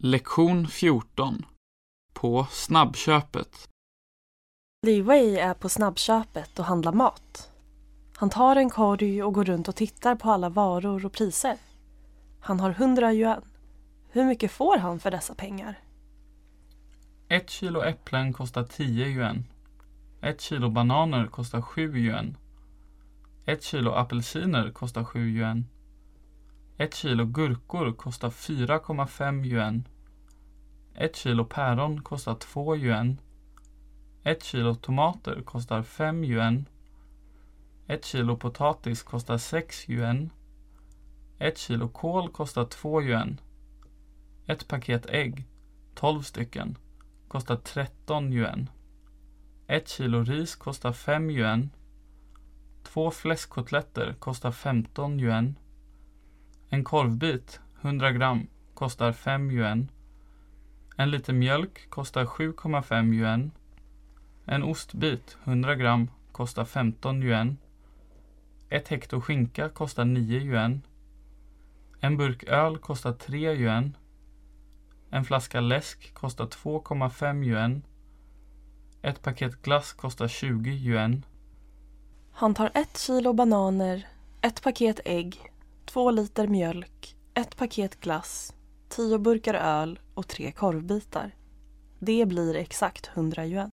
Lektion 14 På snabbköpet Li Wei är på snabbköpet och handlar mat. Han tar en korg och går runt och tittar på alla varor och priser. Han har 100 yuan. Hur mycket får han för dessa pengar? Ett kilo äpplen kostar 10 yuan. Ett kilo bananer kostar 7 yuan. Ett kilo apelsiner kostar 7 yuan. Ett kilo gurkor kostar 4,5 yuan. Ett kilo päron kostar 2 yuan. Ett kilo tomater kostar 5 yuan. Ett kilo potatis kostar 6 yuan. Ett kilo kål kostar 2 yuan. Ett paket ägg, 12 stycken, kostar 13 yuan. Ett kilo ris kostar 5 yuan. Två fläskkotletter kostar 15 yuan. En korvbit, 100 gram, kostar 5 yuan. En liter mjölk kostar 7,5 yuan. En ostbit, 100 gram, kostar 15 yuan. Ett hekto skinka kostar 9 yuan. En burk öl kostar 3 yuan. En flaska läsk kostar 2,5 yuan. Ett paket glass kostar 20 yuan. Han tar ett kilo bananer, ett paket ägg, två liter mjölk, ett paket glass, tio burkar öl och tre korvbitar. Det blir exakt 100 yuan.